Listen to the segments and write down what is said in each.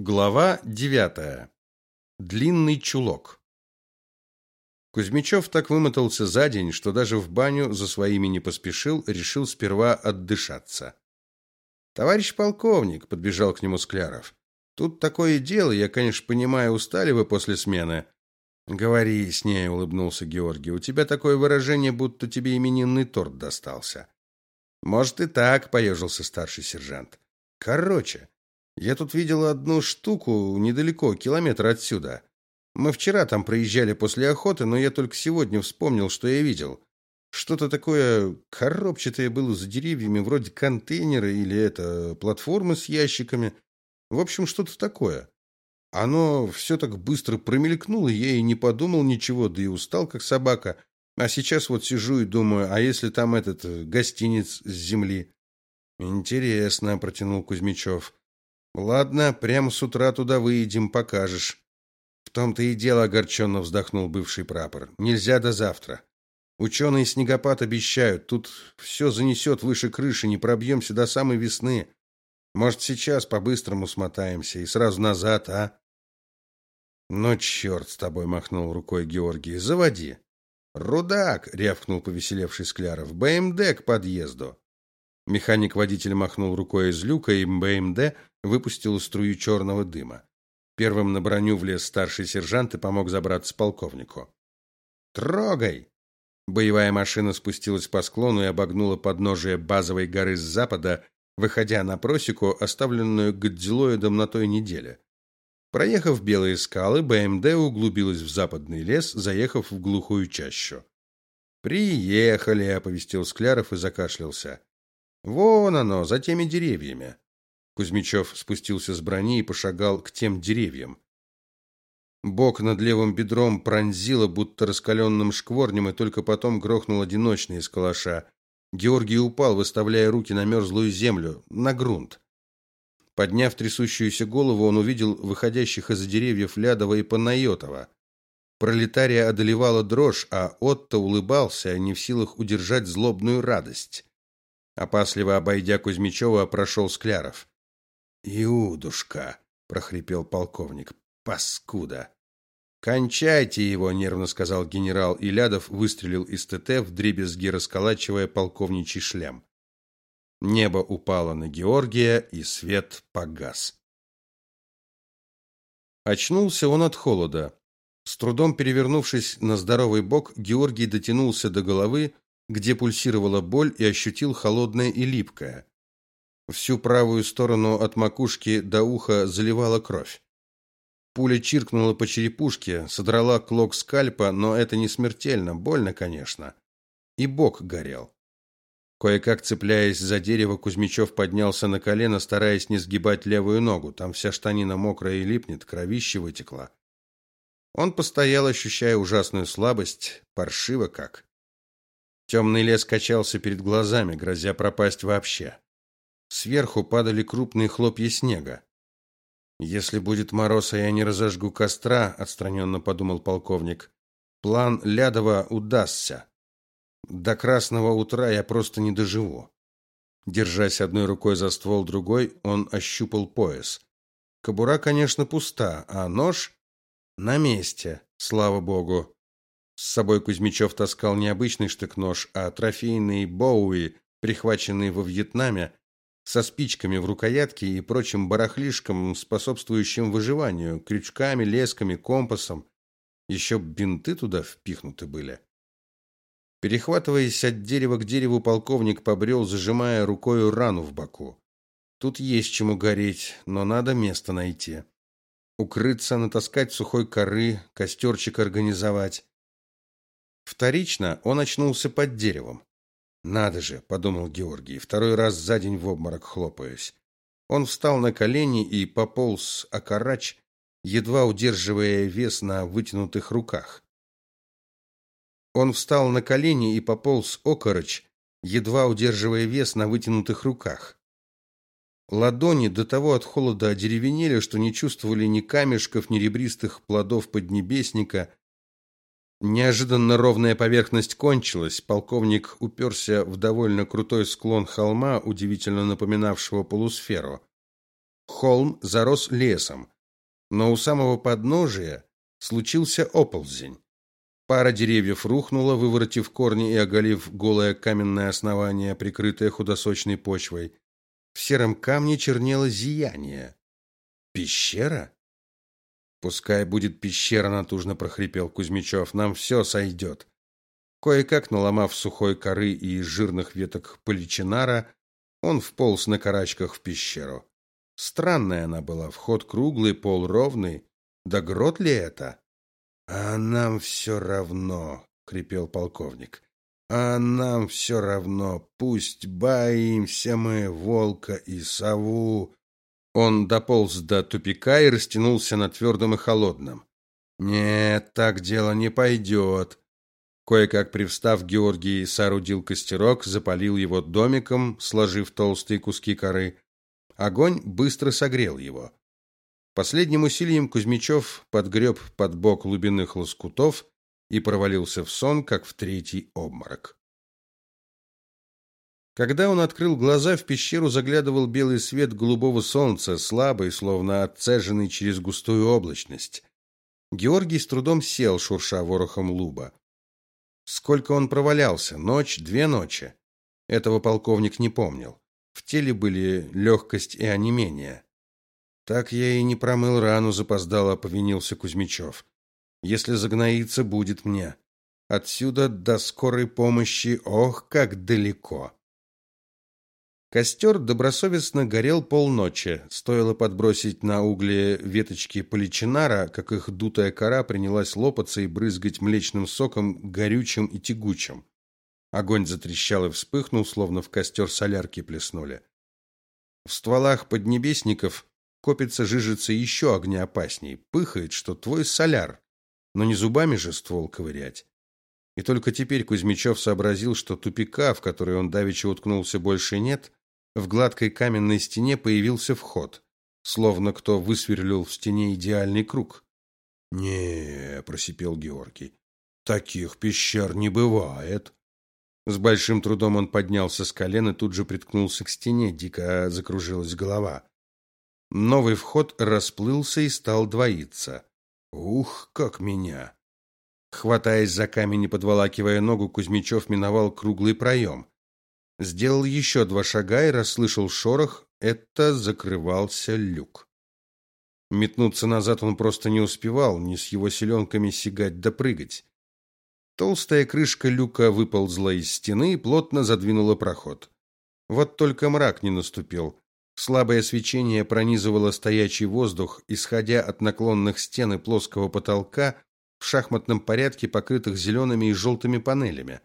Глава девятая. Длинный чулок. Кузьмичев так вымотался за день, что даже в баню за своими не поспешил, решил сперва отдышаться. Товарищ полковник, подбежал к нему Скляров. Тут такое дело, я, конечно, понимаю, устали вы после смены. Говори с ней, улыбнулся Георгий. У тебя такое выражение, будто тебе именинный торт достался. Может и так, поежился старший сержант. Короче, я тут видел одну штуку недалеко, километр отсюда. Мы вчера там проезжали после охоты, но я только сегодня вспомнил, что я видел. Что-то такое коробчатое было за деревьями, вроде контейнера или это платформы с ящиками. В общем, что-то такое. Оно все так быстро промелькнуло, я и не подумал ничего, да и устал как собака. А сейчас вот сижу и думаю, а если там этот э, гостиниц с земли? Интересно, протянул Кузьмичев. Ладно, прямо с утра туда выедем, покажешь. В том-то и дело, огорченно вздохнул бывший прапор. Нельзя до завтра. Ученые снегопад обещают, тут все занесет выше крыши, не пробьемся до самой весны. Может, сейчас по-быстрому смотаемся и сразу назад, а? Ну черт с тобой, махнул рукой Георгий. Заводи. Рудак, рявкнул повеселевший Скляров. БМД к подъезду. Механик-водитель махнул рукой из люка, и БМД выпустил струю черного дыма. Первым на броню влез старший сержант и помог забраться полковнику. Трогай. Боевая машина спустилась по склону и обогнула подножие базовой горы с запада, выходя на просеку, оставленную Годзилоидом на той неделе. Проехав белые скалы, БМД углубилась в западный лес, заехав в глухую чащу. Приехали, оповестил Скляров и закашлялся. Вон оно, за теми деревьями. Кузьмичев спустился с брони и пошагал к тем деревьям. Бок над левым бедром пронзило будто раскаленным шкворнем, и только потом грохнул одиночный из калаша. Георгий упал, выставляя руки на мерзлую землю, на грунт. Подняв трясущуюся голову, он увидел выходящих из-за деревьев Лядова и Панайотова. Пролетария одолевала дрожь, а Отто улыбался, не в силах удержать злобную радость. Опасливо обойдя Кузьмичева, прошел Скляров. Иудушка, прохрипел полковник. Паскуда. Кончайте его, нервно сказал генерал Илядов, выстрелил из ТТ дребезги, расколачивая полковничий шлем. Небо упало на Георгия, и свет погас. Очнулся он от холода. С трудом перевернувшись на здоровый бок, Георгий дотянулся до головы, где пульсировала боль, и ощутил холодное и липкое. Всю правую сторону от макушки до уха заливала кровь. Пуля чиркнула по черепушке, содрала клок скальпа, но это не смертельно, больно, конечно. И бок горел. Кое-как цепляясь за дерево, Кузьмичев поднялся на колено, стараясь не сгибать левую ногу. Там вся штанина мокрая и липнет, кровище вытекло. Он постоял, ощущая ужасную слабость, паршиво как. Темный лес качался перед глазами, грозя пропасть вообще. Сверху падали крупные хлопья снега. Если будет мороз, а я не разожгу костра, отстраненно подумал полковник. План Лядова удастся. До красного утра я просто не доживу. Держась одной рукой за ствол, другой он ощупал пояс. Кобура, конечно, пуста, а нож на месте, слава богу. С собой Кузьмичев таскал не обычный штык-нож, а трофейный Боуи, прихваченный во Вьетнаме со спичками в рукоятке и прочим барахлишком, способствующим выживанию, крючками, лесками, компасом. Еще бинты туда впихнуты были. Перехватываясь от дерева к дереву, полковник побрел, зажимая рукой рану в боку. Тут есть чему гореть, но надо место найти. Укрыться, натаскать сухой коры, костерчик организовать. Вторично он очнулся под деревом. Надо же, подумал Георгий, второй раз за день в обморок хлопаюсь. Он встал на колени и пополз окарач, едва удерживая вес на вытянутых руках. Он встал на колени и пополз окороч, едва удерживая вес на вытянутых руках. Ладони до того от холода одеревенели, что не чувствовали ни камешков, ни ребристых плодов поднебесника, Неожиданно ровная поверхность кончилась. Полковник уперся в довольно крутой склон холма, удивительно напоминавшего полусферу. Холм зарос лесом, но у самого подножия случился оползень. Пара деревьев рухнула, выворотив корни и оголив голое каменное основание, прикрытое худосочной почвой. В сером камне чернело зияние. Пещера? Пускай будет пещера, натужно прохрипел Кузьмичев. Нам все сойдет. Кое-как наломав сухой коры и жирных веток поличинара, он вполз на карачках в пещеру. Странная она была, вход круглый, пол ровный. Да грот ли это? А нам все равно, крепел полковник. А нам все равно, пусть боимся мы волка и сову. Он дополз до тупика и растянулся на твердом и холодном. Нет, так дело не пойдет. Кое-как привстав, Георгий соорудил костерок, запалил его домиком, сложив толстые куски коры. Огонь быстро согрел его. Последним усилием Кузьмичев подгреб под бок глубинных лоскутов и провалился в сон, как в третий обморок. Когда он открыл глаза, в пещеру заглядывал белый свет голубого солнца, слабый, словно отцеженный через густую облачность. Георгий с трудом сел, шурша ворохом луба. Сколько он провалялся? Ночь, две ночи. Этого полковник не помнил. В теле были легкость и онемение. Так я и не промыл рану, запоздало повинился Кузьмичев. Если загноится, будет мне. Отсюда до скорой помощи, ох, как далеко. Костер добросовестно горел полночи. Стоило подбросить на угли веточки поличинара, как их дутая кора принялась лопаться и брызгать млечным соком, горючим и тягучим. Огонь затрещал и вспыхнул, словно в костер солярки плеснули. В стволах поднебесников копится жижица еще огнеопасней, пыхает, что твой соляр, но не зубами же ствол ковырять. И только теперь Кузьмичев сообразил, что тупика, в который он давеча уткнулся, больше нет. В гладкой каменной стене появился вход, словно кто высверлил в стене идеальный круг. «Не, — просипел Георгий, — таких пещер не бывает». С большим трудом он поднялся с колен и тут же приткнулся к стене, дико закружилась голова. Новый вход расплылся и стал двоиться. Ух, как меня! Хватаясь за камень и подволакивая ногу, Кузьмичев миновал круглый проем. Сделал еще два шага и расслышал шорох. Это закрывался люк. Метнуться назад он просто не успевал, не с его силенками сигать да прыгать. Толстая крышка люка выползла из стены и плотно задвинула проход. Вот только мрак не наступил. Слабое свечение пронизывало стоячий воздух, исходя от наклонных стен и плоского потолка в шахматном порядке, покрытых зелеными и желтыми панелями.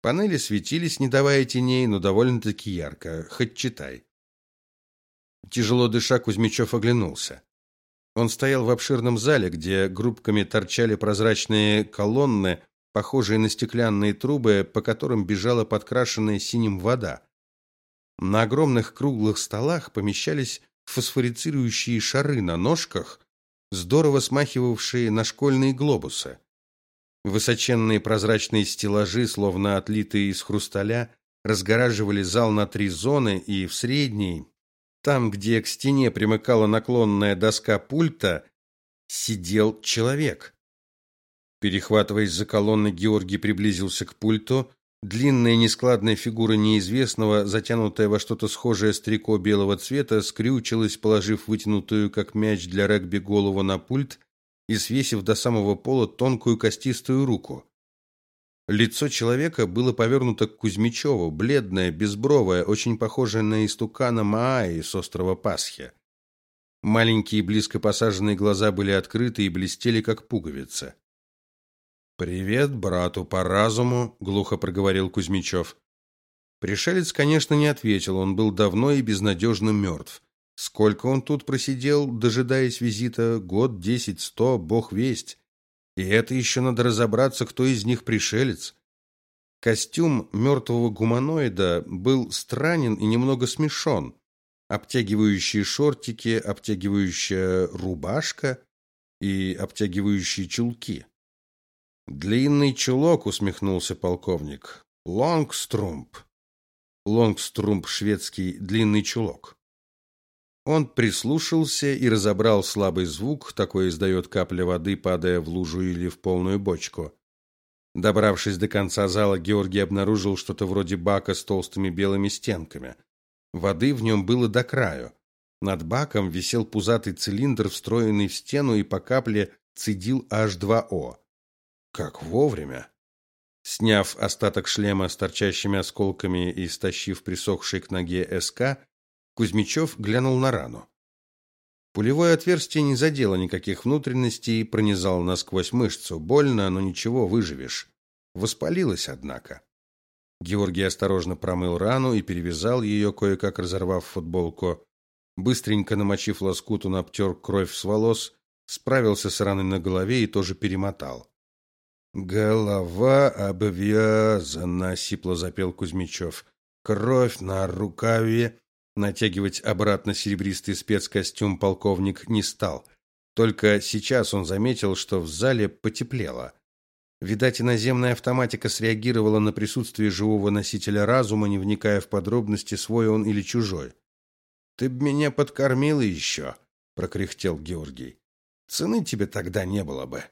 Панели светились, не давая теней, но довольно-таки ярко, хоть читай. Тяжело дыша, Кузьмичев оглянулся. Он стоял в обширном зале, где группками торчали прозрачные колонны, похожие на стеклянные трубы, по которым бежала подкрашенная синим вода. На огромных круглых столах помещались фосфорицирующие шары на ножках, здорово смахивавшие на школьные глобусы. Высоченные прозрачные стеллажи, словно отлитые из хрусталя, разгораживали зал на три зоны, и в средней, там, где к стене примыкала наклонная доска пульта, сидел человек. Перехватываясь за колонны, Георгий приблизился к пульту, Длинная нескладная фигура неизвестного, затянутая во что-то схожее с трико белого цвета, скрючилась, положив вытянутую как мяч для регби голову на пульт и свесив до самого пола тонкую костистую руку. Лицо человека было повернуто к Кузьмичеву, бледное, безбровое, очень похожее на истукана Мааи с острова Пасхи. Маленькие близко посаженные глаза были открыты и блестели как пуговицы. Привет брату по разуму, глухо проговорил Кузьмичев. Пришелец, конечно, не ответил, он был давно и безнадежно мертв. Сколько он тут просидел, дожидаясь визита, год, десять, сто, бог весть. И это еще надо разобраться, кто из них пришелец. Костюм мертвого гуманоида был странен и немного смешон. Обтягивающие шортики, обтягивающая рубашка и обтягивающие чулки. Длинный чулок, усмехнулся полковник. Лонгструмп. Лонгструмп шведский длинный чулок. Он прислушался и разобрал слабый звук, такой издает капля воды, падая в лужу или в полную бочку. Добравшись до конца зала, Георгий обнаружил что-то вроде бака с толстыми белыми стенками. Воды в нем было до краю. Над баком висел пузатый цилиндр, встроенный в стену и по капле цедил H2O. Как вовремя! Сняв остаток шлема с торчащими осколками и стащив присохший к ноге СК, Кузьмичев глянул на рану. Пулевое отверстие не задело никаких внутренностей, пронизало насквозь мышцу. Больно, но ничего, выживешь. Воспалилось, однако. Георгий осторожно промыл рану и перевязал ее, кое-как разорвав футболку. Быстренько намочив лоскут, он обтер кровь с волос, справился с раной на голове и тоже перемотал. «Голова обвязана», — сипло запел Кузьмичев. «Кровь на рукаве Натягивать обратно серебристый спецкостюм полковник не стал. Только сейчас он заметил, что в зале потеплело. Видать, иноземная автоматика среагировала на присутствие живого носителя разума, не вникая в подробности, свой он или чужой. «Ты б меня подкормила еще», — прокряхтел Георгий. «Цены тебе тогда не было бы».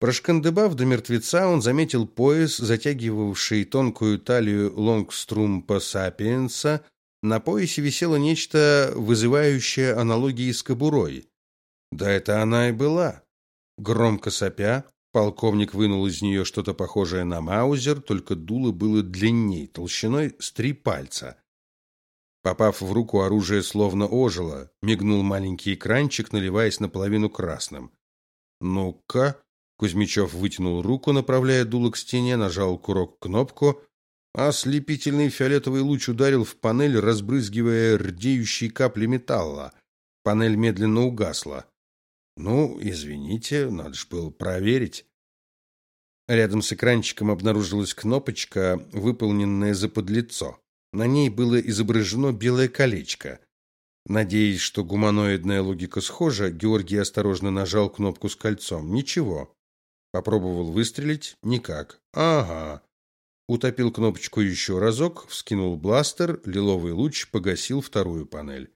Прошкандыбав до мертвеца, он заметил пояс, затягивавший тонкую талию лонгструмпа сапиенса. На поясе висело нечто, вызывающее аналогии с кобурой. Да это она и была. Громко сопя, полковник вынул из нее что-то похожее на маузер, только дуло было длинней, толщиной с три пальца. Попав в руку, оружие словно ожило, мигнул маленький экранчик, наливаясь наполовину красным. «Ну-ка», Кузьмичев вытянул руку, направляя дуло к стене, нажал курок кнопку, а ослепительный фиолетовый луч ударил в панель, разбрызгивая рдеющие капли металла. Панель медленно угасла. Ну, извините, надо ж было проверить. Рядом с экранчиком обнаружилась кнопочка, выполненная за подлицо. На ней было изображено белое колечко. Надеясь, что гуманоидная логика схожа, Георгий осторожно нажал кнопку с кольцом. Ничего. Попробовал выстрелить никак. Ага. Утопил кнопочку еще разок, вскинул бластер, лиловый луч погасил вторую панель.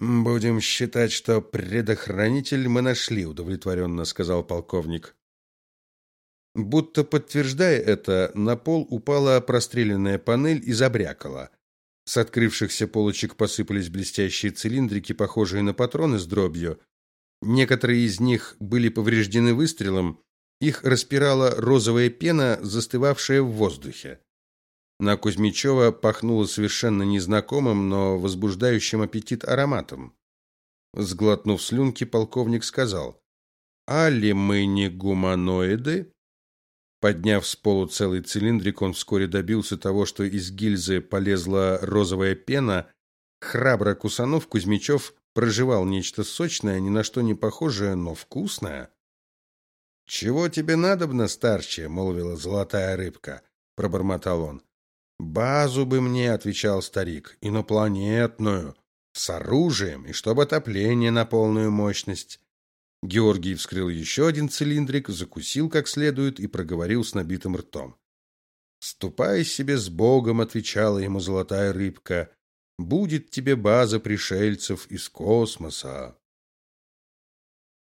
Будем считать, что предохранитель мы нашли, удовлетворенно сказал полковник. Будто подтверждая это, на пол упала простреленная панель и забрякала. С открывшихся полочек посыпались блестящие цилиндрики, похожие на патроны с дробью. Некоторые из них были повреждены выстрелом, их распирала розовая пена, застывавшая в воздухе. На Кузьмичева пахнуло совершенно незнакомым, но возбуждающим аппетит ароматом. Сглотнув слюнки, полковник сказал: "Али мы не гуманоиды?" Подняв с полу целый цилиндрик, он вскоре добился того, что из гильзы полезла розовая пена. Храбро кусанув, Кузьмичев проживал нечто сочное, ни на что не похожее, но вкусное. Чего тебе надобно, старче, молвила золотая рыбка, пробормотал он. Базу бы мне, отвечал старик, инопланетную, с оружием и чтобы отопление на полную мощность. Георгий вскрыл еще один цилиндрик, закусил как следует и проговорил с набитым ртом. "Ступай себе с Богом", отвечала ему золотая рыбка. "Будет тебе база пришельцев из космоса".